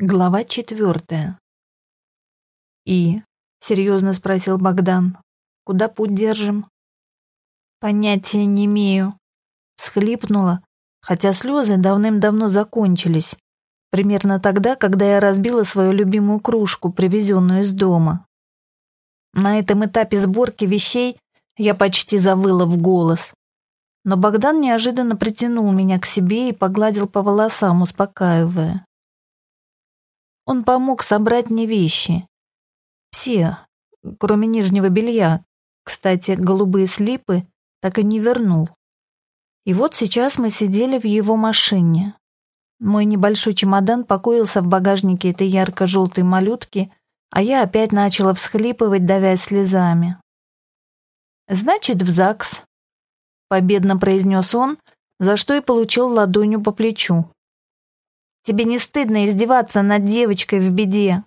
Глава четвертая. «И?» — серьезно спросил Богдан. «Куда путь держим?» «Понятия не имею». Схлипнула, хотя слезы давным-давно закончились. Примерно тогда, когда я разбила свою любимую кружку, привезенную из дома. На этом этапе сборки вещей я почти завыла в голос. Но Богдан неожиданно притянул меня к себе и погладил по волосам, успокаивая. Он помог собрать мне вещи. Все, кроме нижнего белья. Кстати, голубые слипы так и не вернул. И вот сейчас мы сидели в его машине. Мой небольшой чемодан покоился в багажнике этой ярко-желтой малютки, а я опять начала всхлипывать, давясь слезами. «Значит, в ЗАГС», — победно произнес он, за что и получил ладонью по плечу. Тебе не стыдно издеваться над девочкой в беде?»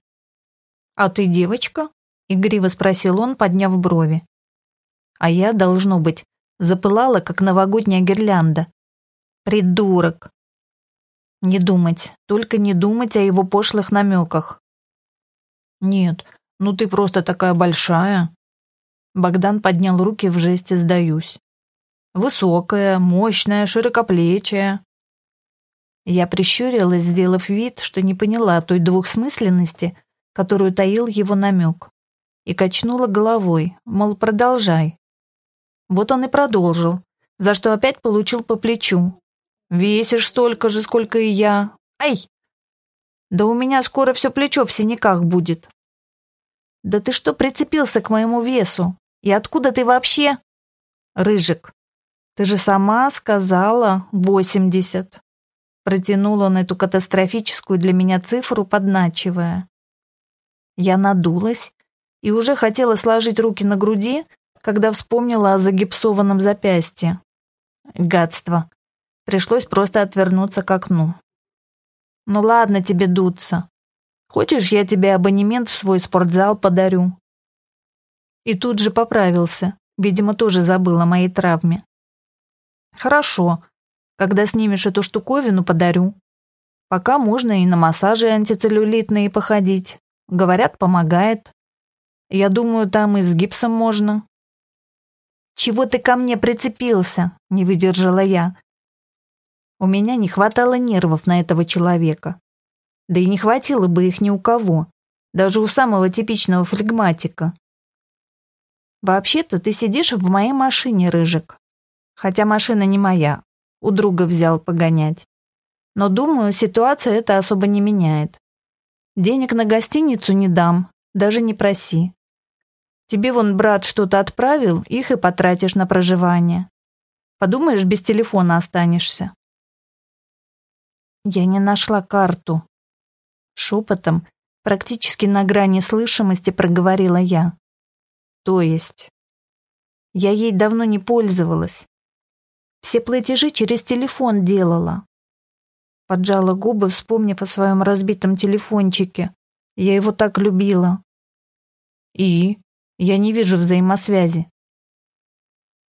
«А ты девочка?» — игриво спросил он, подняв брови. А я, должно быть, запылала, как новогодняя гирлянда. «Придурок!» Не думать, только не думать о его пошлых намеках. «Нет, ну ты просто такая большая!» Богдан поднял руки в жесте «сдаюсь». «Высокая, мощная, широкоплечая. Я прищурилась, сделав вид, что не поняла той двухсмысленности, которую таил его намек, и качнула головой, мол, продолжай. Вот он и продолжил, за что опять получил по плечу. «Весишь столько же, сколько и я. Ай! Да у меня скоро все плечо в синяках будет». «Да ты что прицепился к моему весу? И откуда ты вообще?» «Рыжик, ты же сама сказала восемьдесят». Протянул он эту катастрофическую для меня цифру, подначивая. Я надулась и уже хотела сложить руки на груди, когда вспомнила о загипсованном запястье. Гадство. Пришлось просто отвернуться к окну. «Ну ладно тебе дуться. Хочешь, я тебе абонемент в свой спортзал подарю?» И тут же поправился. Видимо, тоже забыл о моей травме. «Хорошо, когда снимешь эту штуковину, подарю. Пока можно и на массажи антицеллюлитные походить. Говорят, помогает. Я думаю, там и с гипсом можно. «Чего ты ко мне прицепился?» — не выдержала я. У меня не хватало нервов на этого человека. Да и не хватило бы их ни у кого, даже у самого типичного флегматика. «Вообще-то ты сидишь в моей машине, Рыжик. Хотя машина не моя, у друга взял погонять. Но, думаю, ситуация это особо не меняет. Денег на гостиницу не дам, даже не проси. Тебе вон брат что-то отправил, их и потратишь на проживание. Подумаешь, без телефона останешься. Я не нашла карту. Шепотом, практически на грани слышимости, проговорила я. То есть? Я ей давно не пользовалась. Все платежи через телефон делала. Поджала губы, вспомнив о своем разбитом телефончике. Я его так любила. И? Я не вижу взаимосвязи.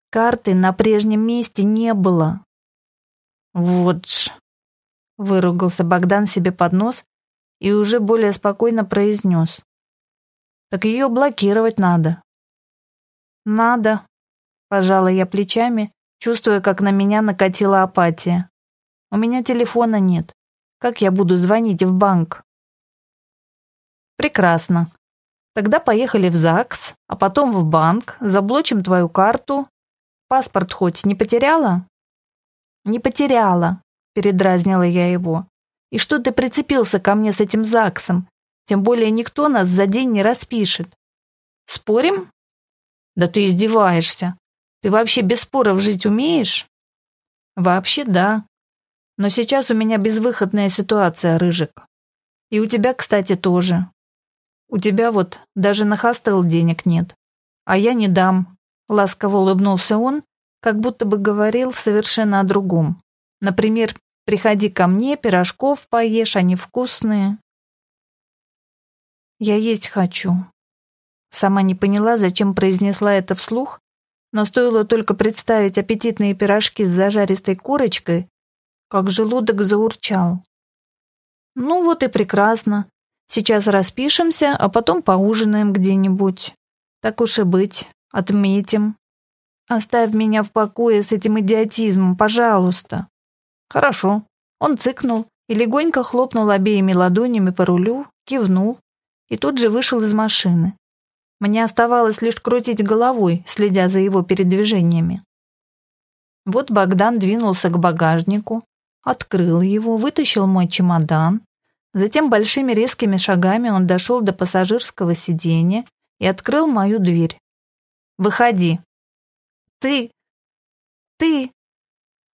Карты на прежнем месте не было. Вот ж. Выругался Богдан себе под нос и уже более спокойно произнес. Так ее блокировать надо. Надо. Пожала я плечами чувствуя, как на меня накатила апатия. У меня телефона нет. Как я буду звонить в банк? Прекрасно. Тогда поехали в ЗАГС, а потом в банк, заблочим твою карту. Паспорт хоть не потеряла? Не потеряла, передразнила я его. И что ты прицепился ко мне с этим ЗАГСом? Тем более никто нас за день не распишет. Спорим? Да ты издеваешься. Ты вообще без споров жить умеешь? Вообще да. Но сейчас у меня безвыходная ситуация, Рыжик. И у тебя, кстати, тоже. У тебя вот даже на хостел денег нет. А я не дам. Ласково улыбнулся он, как будто бы говорил совершенно о другом. Например, приходи ко мне, пирожков поешь, они вкусные. Я есть хочу. Сама не поняла, зачем произнесла это вслух, но стоило только представить аппетитные пирожки с зажаристой корочкой, как желудок заурчал. Ну вот и прекрасно. Сейчас распишемся, а потом поужинаем где-нибудь. Так уж и быть, отметим. Оставь меня в покое с этим идиотизмом, пожалуйста. Хорошо. Он цыкнул и легонько хлопнул обеими ладонями по рулю, кивнул и тут же вышел из машины. Мне оставалось лишь крутить головой, следя за его передвижениями. Вот Богдан двинулся к багажнику, открыл его, вытащил мой чемодан, затем большими резкими шагами он дошел до пассажирского сиденья и открыл мою дверь. «Выходи!» «Ты! Ты!»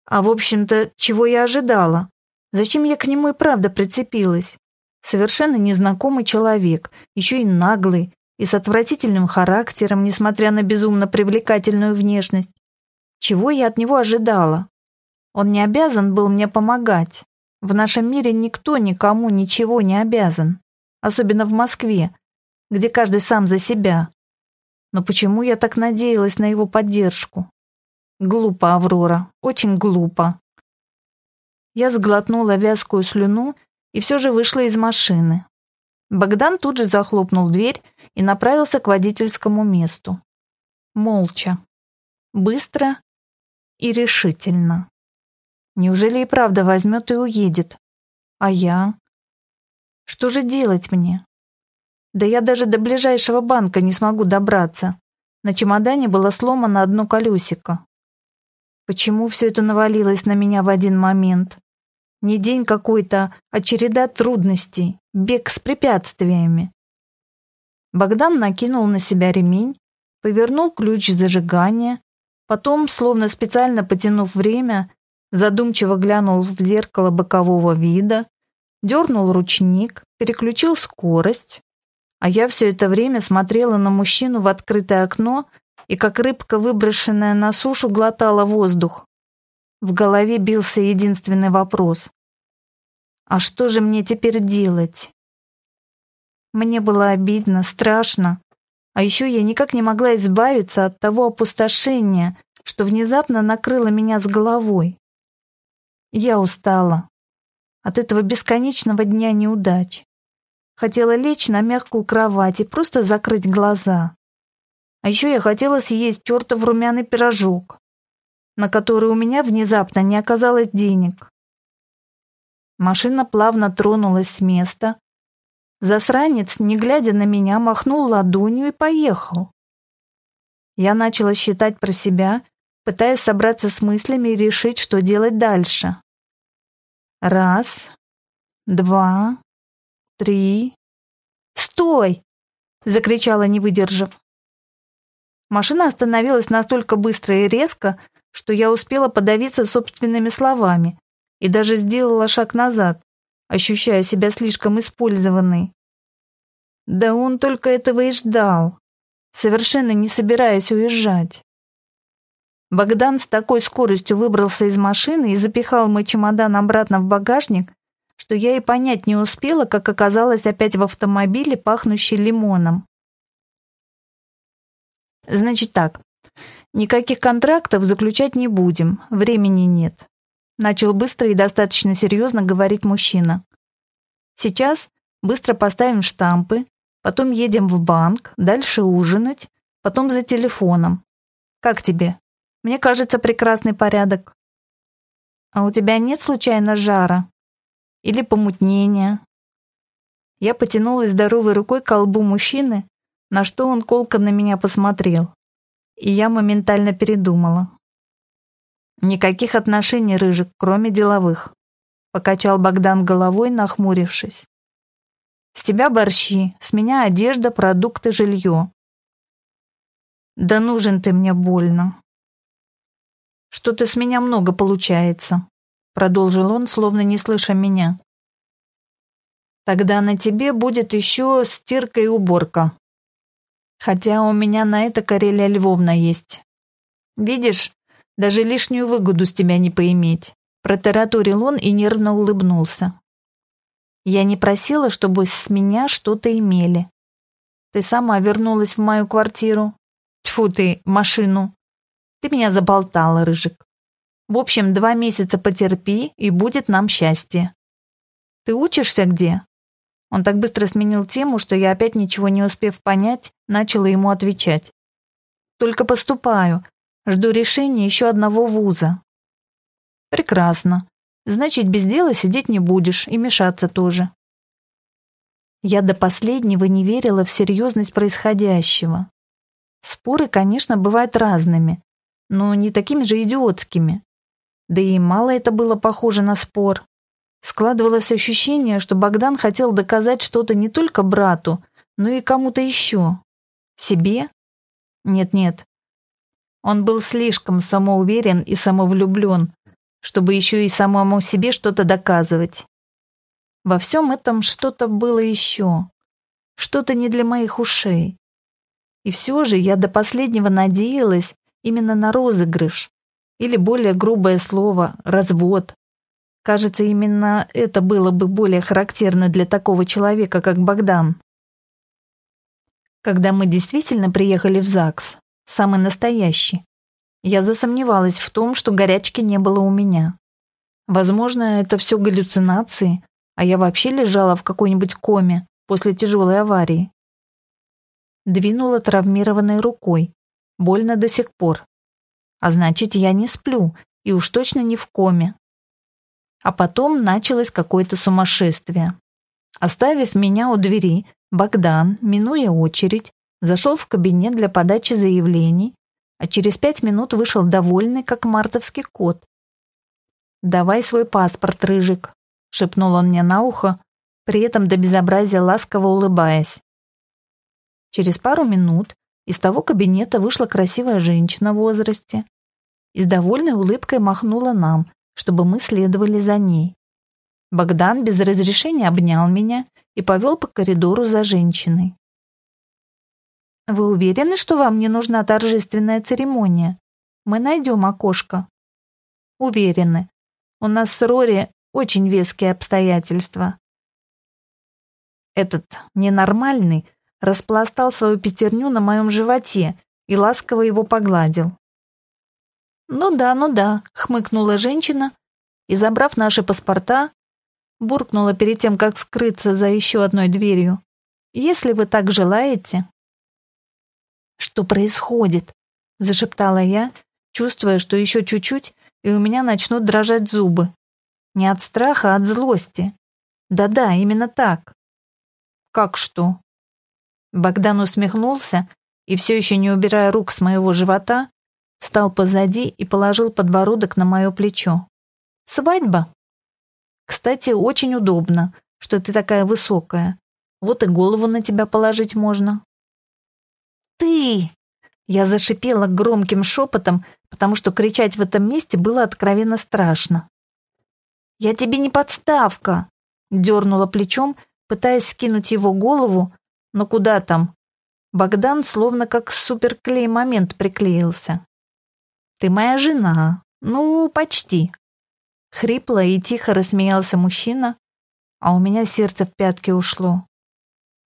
А в общем-то, чего я ожидала? Зачем я к нему и правда прицепилась? Совершенно незнакомый человек, еще и наглый, и с отвратительным характером, несмотря на безумно привлекательную внешность. Чего я от него ожидала? Он не обязан был мне помогать. В нашем мире никто никому ничего не обязан. Особенно в Москве, где каждый сам за себя. Но почему я так надеялась на его поддержку? Глупо, Аврора, очень глупо. Я сглотнула вязкую слюну и все же вышла из машины. Богдан тут же захлопнул дверь и направился к водительскому месту. Молча. Быстро и решительно. Неужели и правда возьмет и уедет? А я? Что же делать мне? Да я даже до ближайшего банка не смогу добраться. На чемодане было сломано одно колесико. Почему все это навалилось на меня в один момент? Не день какой-то, а череда трудностей, бег с препятствиями. Богдан накинул на себя ремень, повернул ключ зажигания, потом, словно специально потянув время, задумчиво глянул в зеркало бокового вида, дернул ручник, переключил скорость, а я все это время смотрела на мужчину в открытое окно и, как рыбка, выброшенная на сушу, глотала воздух. В голове бился единственный вопрос. А что же мне теперь делать? Мне было обидно, страшно. А еще я никак не могла избавиться от того опустошения, что внезапно накрыло меня с головой. Я устала от этого бесконечного дня неудач. Хотела лечь на мягкую кровать и просто закрыть глаза. А еще я хотела съесть чертов румяный пирожок, на который у меня внезапно не оказалось денег. Машина плавно тронулась с места. Засранец, не глядя на меня, махнул ладонью и поехал. Я начала считать про себя, пытаясь собраться с мыслями и решить, что делать дальше. Раз, два, три. «Стой!» — закричала, не выдержав. Машина остановилась настолько быстро и резко, что я успела подавиться собственными словами и даже сделала шаг назад, ощущая себя слишком использованной. Да он только этого и ждал, совершенно не собираясь уезжать. Богдан с такой скоростью выбрался из машины и запихал мой чемодан обратно в багажник, что я и понять не успела, как оказалась опять в автомобиле, пахнущей лимоном. Значит так, никаких контрактов заключать не будем, времени нет. Начал быстро и достаточно серьезно говорить мужчина. Сейчас быстро поставим штампы, потом едем в банк, дальше ужинать, потом за телефоном. Как тебе? Мне кажется, прекрасный порядок. А у тебя нет случайно жара? Или помутнения? Я потянулась здоровой рукой к колбу мужчины, на что он колко на меня посмотрел. И я моментально передумала. Никаких отношений, Рыжик, кроме деловых. Покачал Богдан головой, нахмурившись. С тебя борщи, с меня одежда, продукты, жилье. Да нужен ты мне больно. «Что-то с меня много получается», — продолжил он, словно не слыша меня. «Тогда на тебе будет еще стирка и уборка. Хотя у меня на это Карелия Львовна есть. Видишь, даже лишнюю выгоду с тебя не поиметь», — протараторил он и нервно улыбнулся. «Я не просила, чтобы с меня что-то имели. Ты сама вернулась в мою квартиру. Тьфу ты, машину. Ты меня заболтала, Рыжик. В общем, два месяца потерпи, и будет нам счастье. Ты учишься где?» Он так быстро сменил тему, что я опять ничего не успев понять, начала ему отвечать. «Только поступаю. Жду решения еще одного вуза». «Прекрасно. Значит, без дела сидеть не будешь и мешаться тоже». Я до последнего не верила в серьезность происходящего. Споры, конечно, бывают разными, но не такими же идиотскими. Да и мало это было похоже на спор. Складывалось ощущение, что Богдан хотел доказать что-то не только брату, но и кому-то еще. Себе? Нет-нет. Он был слишком самоуверен и самовлюблен, чтобы еще и самому себе что-то доказывать. Во всем этом что-то было еще. Что-то не для моих ушей. И все же я до последнего надеялась именно на розыгрыш. Или более грубое слово «развод». Кажется, именно это было бы более характерно для такого человека, как Богдан. Когда мы действительно приехали в ЗАГС, самый настоящий, я засомневалась в том, что горячки не было у меня. Возможно, это все галлюцинации, а я вообще лежала в какой-нибудь коме после тяжелой аварии. Двинула травмированной рукой. Больно до сих пор. А значит, я не сплю и уж точно не в коме. А потом началось какое-то сумасшествие. Оставив меня у двери, Богдан, минуя очередь, зашел в кабинет для подачи заявлений, а через пять минут вышел довольный, как мартовский кот. «Давай свой паспорт, Рыжик», — шепнул он мне на ухо, при этом до безобразия ласково улыбаясь. Через пару минут из того кабинета вышла красивая женщина в возрасте и с довольной улыбкой махнула нам, чтобы мы следовали за ней. Богдан без разрешения обнял меня и повел по коридору за женщиной. «Вы уверены, что вам не нужна торжественная церемония? Мы найдем окошко». «Уверены. У нас с Рори очень веские обстоятельства». Этот ненормальный распластал свою пятерню на моем животе и ласково его погладил. «Ну да, ну да», — хмыкнула женщина и, забрав наши паспорта, буркнула перед тем, как скрыться за еще одной дверью. «Если вы так желаете...» «Что происходит?» — зашептала я, чувствуя, что еще чуть-чуть, и у меня начнут дрожать зубы. Не от страха, а от злости. Да-да, именно так. «Как что?» Богдан усмехнулся и, все еще не убирая рук с моего живота, встал позади и положил подбородок на мое плечо. «Свадьба?» «Кстати, очень удобно, что ты такая высокая. Вот и голову на тебя положить можно». «Ты!» Я зашипела громким шепотом, потому что кричать в этом месте было откровенно страшно. «Я тебе не подставка!» Дернула плечом, пытаясь скинуть его голову, но куда там? Богдан словно как суперклей момент приклеился. Ты моя жена. Ну, почти. Хрипло и тихо рассмеялся мужчина, а у меня сердце в пятки ушло.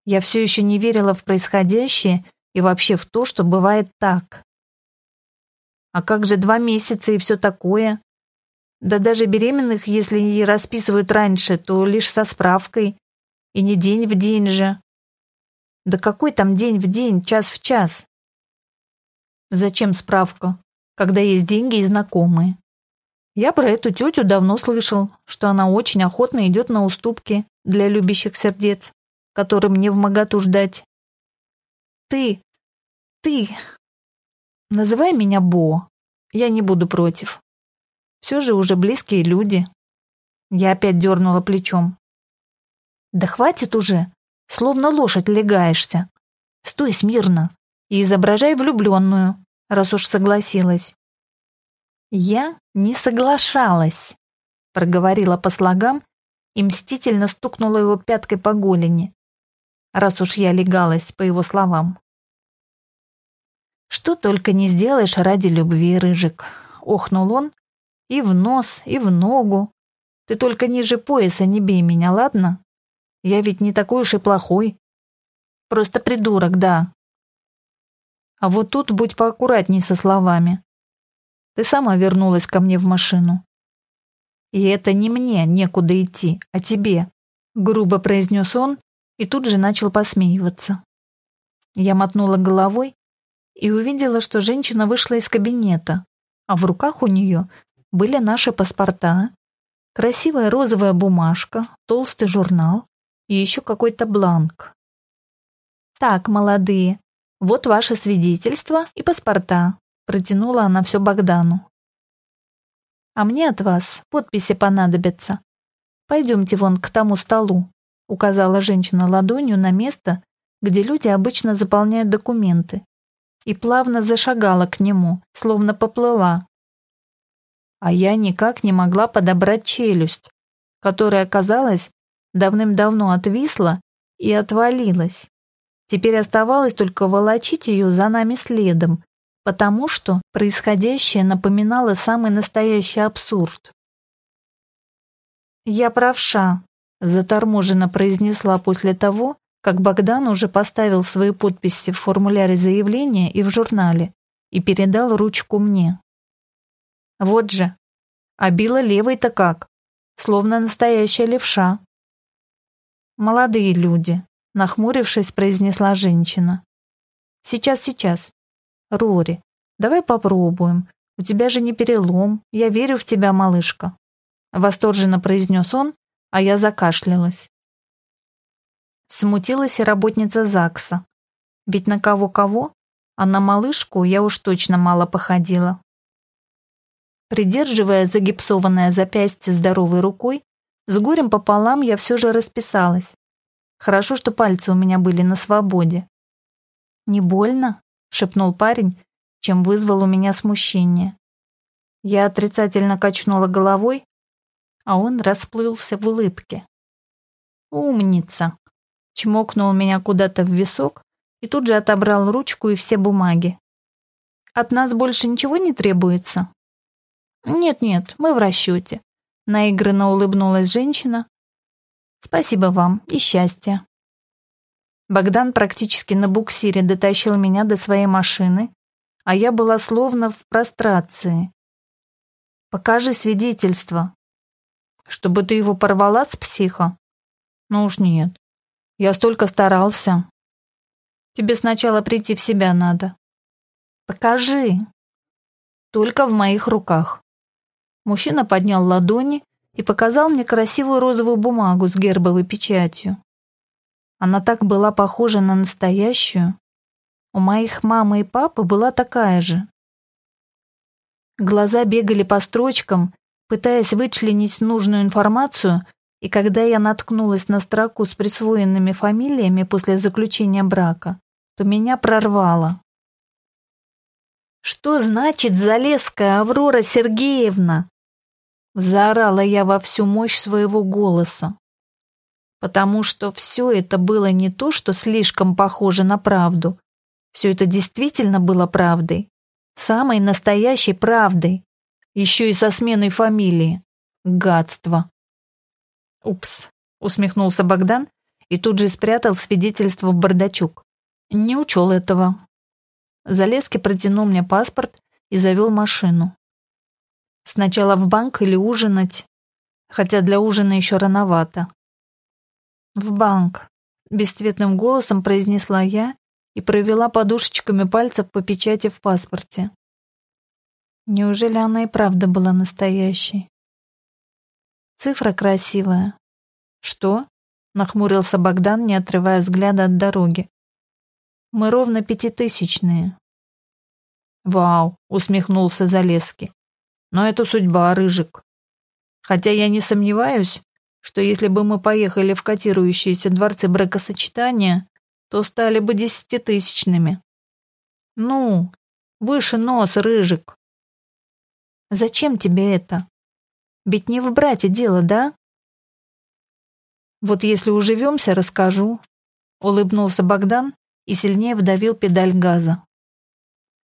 Я все еще не верила в происходящее и вообще в то, что бывает так. А как же два месяца и все такое? Да даже беременных, если и расписывают раньше, то лишь со справкой. И не день в день же. Да какой там день в день, час в час? Зачем справка? Когда есть деньги и знакомые. Я про эту тетю давно слышал, что она очень охотно идет на уступки для любящих сердец, которым не моготу ждать. Ты, ты, называй меня Бо, я не буду против. Все же уже близкие люди. Я опять дернула плечом. Да хватит уже, словно лошадь легаешься. Стой смирно и изображай влюбленную, раз уж согласилась. Я не соглашалась, проговорила по слогам и мстительно стукнула его пяткой по голени, раз уж я легалась, по его словам. «Что только не сделаешь ради любви, Рыжик!» — охнул он. «И в нос, и в ногу. Ты только ниже пояса не бей меня, ладно? Я ведь не такой уж и плохой. Просто придурок, да, а вот тут будь поаккуратней со словами. Ты сама вернулась ко мне в машину. И это не мне некуда идти, а тебе. грубо произнес он и тут же начал посмеиваться. Я мотнула головой и увидела, что женщина вышла из кабинета, а в руках у нее были наши паспорта, красивая розовая бумажка, толстый журнал и еще какой-то бланк. «Так, молодые, вот ваше свидетельство и паспорта», протянула она все Богдану. «А мне от вас подписи понадобятся. Пойдемте вон к тому столу», указала женщина ладонью на место, где люди обычно заполняют документы, и плавно зашагала к нему, словно поплыла. А я никак не могла подобрать челюсть, которая, казалось, давным-давно отвисла и отвалилась. Теперь оставалось только волочить ее за нами следом, потому что происходящее напоминало самый настоящий абсурд. «Я правша», — заторможенно произнесла после того, как Богдан уже поставил свои подписи в формуляре заявления и в журнале и передал ручку мне. Вот же, а била левой-то как, словно настоящая левша. «Молодые люди», — нахмурившись, произнесла женщина. «Сейчас, сейчас. Рори, давай попробуем. У тебя же не перелом. Я верю в тебя, малышка». Восторженно произнес он, а я закашлялась. Смутилась и работница ЗАГСа. Ведь на кого-кого, а на малышку я уж точно мало походила. Придерживая загипсованное запястье здоровой рукой, с горем пополам я все же расписалась. Хорошо, что пальцы у меня были на свободе. «Не больно?» — шепнул парень, чем вызвал у меня смущение. Я отрицательно качнула головой, а он расплылся в улыбке. «Умница!» чмокнул меня куда-то в висок и тут же отобрал ручку и все бумаги. «От нас больше ничего не требуется?» «Нет-нет, мы в расчете», — наигранно улыбнулась женщина. «Спасибо вам и счастья». Богдан практически на буксире дотащил меня до своей машины, а я была словно в прострации. «Покажи свидетельство». «Чтобы ты его порвала с психа?» «Ну уж нет. Я столько старался. Тебе сначала прийти в себя надо. Покажи. Только в моих руках. Мужчина поднял ладони и показал мне красивую розовую бумагу с гербовой печатью. Она так была похожа на настоящую. У моих мамы и папы была такая же. Глаза бегали по строчкам, пытаясь вычленить нужную информацию, и когда я наткнулась на строку с присвоенными фамилиями после заключения брака, то меня прорвало. «Что значит Залесская Аврора Сергеевна?» Заорала я во всю мощь своего голоса. Потому что все это было не то, что слишком похоже на правду. Все это действительно было правдой. Самой настоящей правдой. Еще и со сменой фамилии. Гадство. «Упс», — усмехнулся Богдан и тут же спрятал свидетельство в бардачок. «Не учел этого». Залезки протянул мне паспорт и завел машину. Сначала в банк или ужинать, хотя для ужина еще рановато. «В банк», — бесцветным голосом произнесла я и провела подушечками пальцев по печати в паспорте. Неужели она и правда была настоящей? Цифра красивая. Что? Нахмурился Богдан, не отрывая взгляда от дороги. Мы ровно пятитысячные. Вау, усмехнулся Залески. Но это судьба, Рыжик. Хотя я не сомневаюсь, что если бы мы поехали в котирующиеся дворцы бракосочетания, то стали бы десятитысячными. Ну, выше нос, Рыжик. Зачем тебе это? Ведь не в брате дело, да? Вот если уживемся, расскажу. Улыбнулся Богдан и сильнее вдавил педаль газа.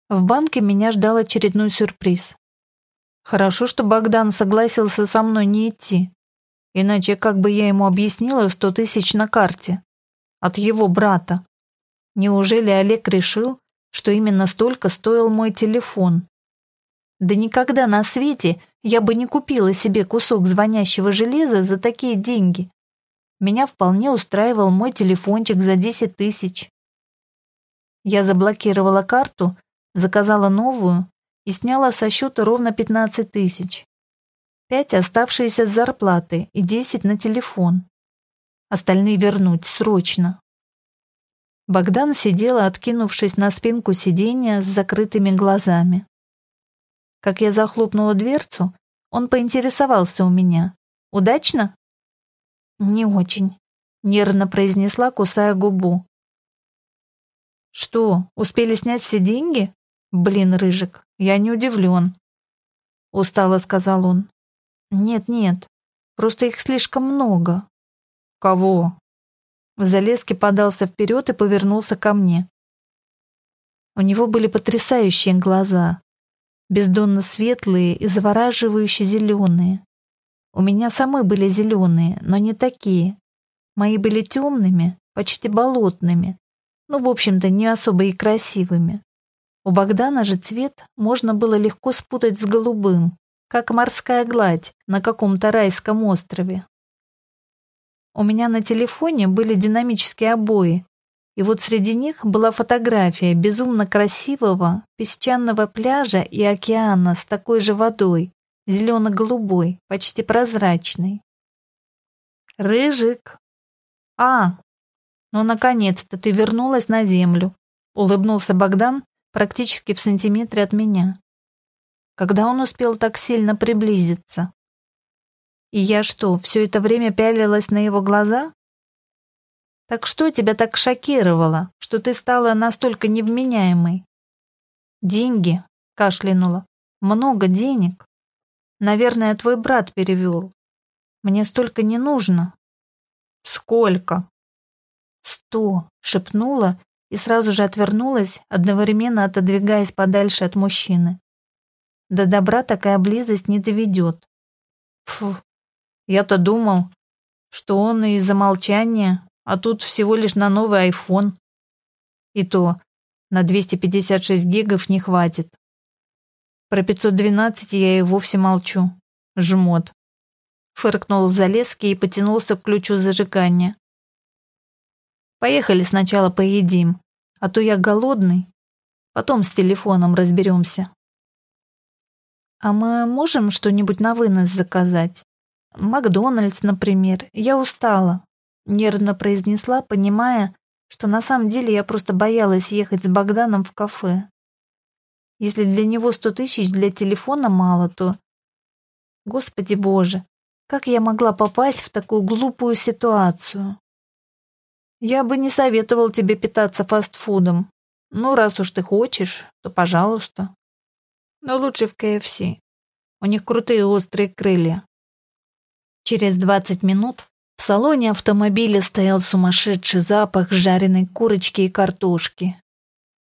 В банке меня ждал очередной сюрприз. Хорошо, что Богдан согласился со мной не идти. Иначе как бы я ему объяснила сто тысяч на карте? От его брата. Неужели Олег решил, что именно столько стоил мой телефон? Да никогда на свете я бы не купила себе кусок звонящего железа за такие деньги. Меня вполне устраивал мой телефончик за 10 тысяч. Я заблокировала карту, заказала новую и сняла со счета ровно 15 тысяч. Пять оставшиеся с зарплаты и 10 на телефон. Остальные вернуть срочно. Богдан сидела, откинувшись на спинку сиденья с закрытыми глазами. Как я захлопнула дверцу, он поинтересовался у меня. «Удачно?» «Не очень», — нервно произнесла, кусая губу. «Что, успели снять все деньги? Блин, Рыжик, я не удивлен», — устало сказал он. «Нет-нет, просто их слишком много». «Кого?» Залезки подался вперед и повернулся ко мне. У него были потрясающие глаза, бездонно светлые и завораживающе зеленые. У меня самой были зеленые, но не такие. Мои были темными, почти болотными, ну, в общем-то, не особо и красивыми. У Богдана же цвет можно было легко спутать с голубым, как морская гладь на каком-то райском острове. У меня на телефоне были динамические обои, и вот среди них была фотография безумно красивого песчаного пляжа и океана с такой же водой, зелено-голубой, почти прозрачный. «Рыжик!» «А, ну, наконец-то ты вернулась на землю!» Улыбнулся Богдан практически в сантиметре от меня. Когда он успел так сильно приблизиться? И я что, все это время пялилась на его глаза? Так что тебя так шокировало, что ты стала настолько невменяемой? Деньги, кашлянула. Много денег. Наверное, твой брат перевел. Мне столько не нужно. Сколько? Сто, шепнула и сразу же отвернулась, одновременно отодвигаясь подальше от мужчины. До добра такая близость не доведет. Фу, я-то думал, что он из-за молчания, а тут всего лишь на новый айфон. И то на 256 гигов не хватит. Про 512 я и вовсе молчу. Жмот. Фыркнул Залезский и потянулся к ключу зажигания. Поехали сначала поедим, а то я голодный. Потом с телефоном разберемся. А мы можем что-нибудь на вынос заказать? Макдональдс, например. Я устала. Нервно произнесла, понимая, что на самом деле я просто боялась ехать с Богданом в кафе. Если для него сто тысяч для телефона мало, то... Господи боже, как я могла попасть в такую глупую ситуацию? Я бы не советовал тебе питаться фастфудом. Ну, раз уж ты хочешь, то пожалуйста. Но лучше в КФС. У них крутые острые крылья. Через двадцать минут в салоне автомобиля стоял сумасшедший запах жареной курочки и картошки.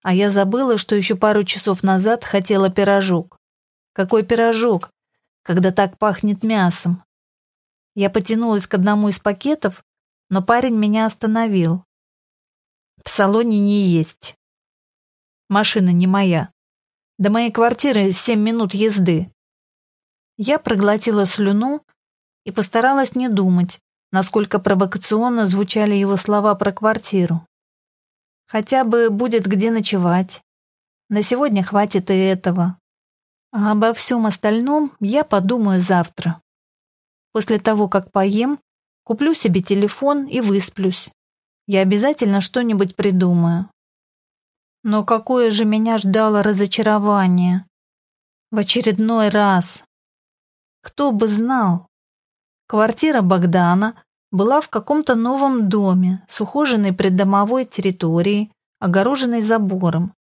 А я забыла, что еще пару часов назад хотела пирожок. Какой пирожок, когда так пахнет мясом? Я потянулась к одному из пакетов, но парень меня остановил. В салоне не есть. Машина не моя. До моей квартиры семь минут езды. Я проглотила слюну и постаралась не думать, насколько провокационно звучали его слова про квартиру. Хотя бы будет где ночевать. На сегодня хватит и этого. А обо всем остальном я подумаю завтра. После того, как поем, куплю себе телефон и высплюсь. Я обязательно что-нибудь придумаю. Но какое же меня ждало разочарование. В очередной раз. Кто бы знал. Квартира Богдана была в каком-то новом доме с ухоженной придомовой территорией, огороженной забором.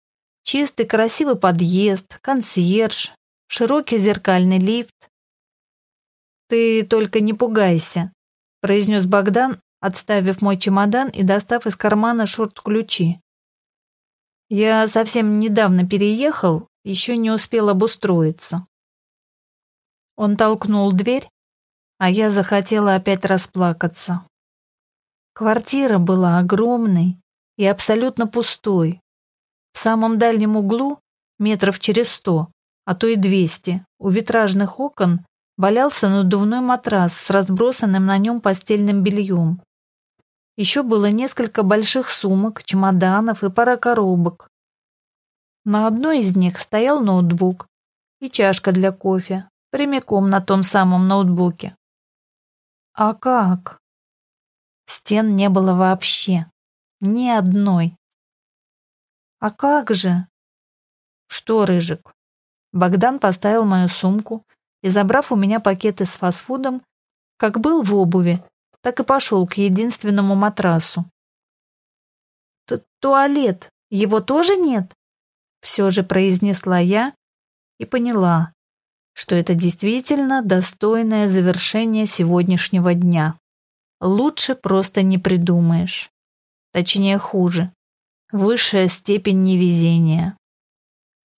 Чистый красивый подъезд, консьерж, широкий зеркальный лифт. «Ты только не пугайся», — произнес Богдан, отставив мой чемодан и достав из кармана шорт-ключи. «Я совсем недавно переехал, еще не успел обустроиться». Он толкнул дверь, а я захотела опять расплакаться. Квартира была огромной и абсолютно пустой. В самом дальнем углу, метров через сто, а то и двести, у витражных окон валялся надувной матрас с разбросанным на нем постельным бельем. Еще было несколько больших сумок, чемоданов и пара коробок. На одной из них стоял ноутбук и чашка для кофе, прямиком на том самом ноутбуке. А как? Стен не было вообще. Ни одной. А как же? Что, Рыжик? Богдан поставил мою сумку и, забрав у меня пакеты с фастфудом, как был в обуви, так и пошел к единственному матрасу. «Туалет, его тоже нет?» Все же произнесла я и поняла, что это действительно достойное завершение сегодняшнего дня. Лучше просто не придумаешь. Точнее, хуже. Высшая степень невезения.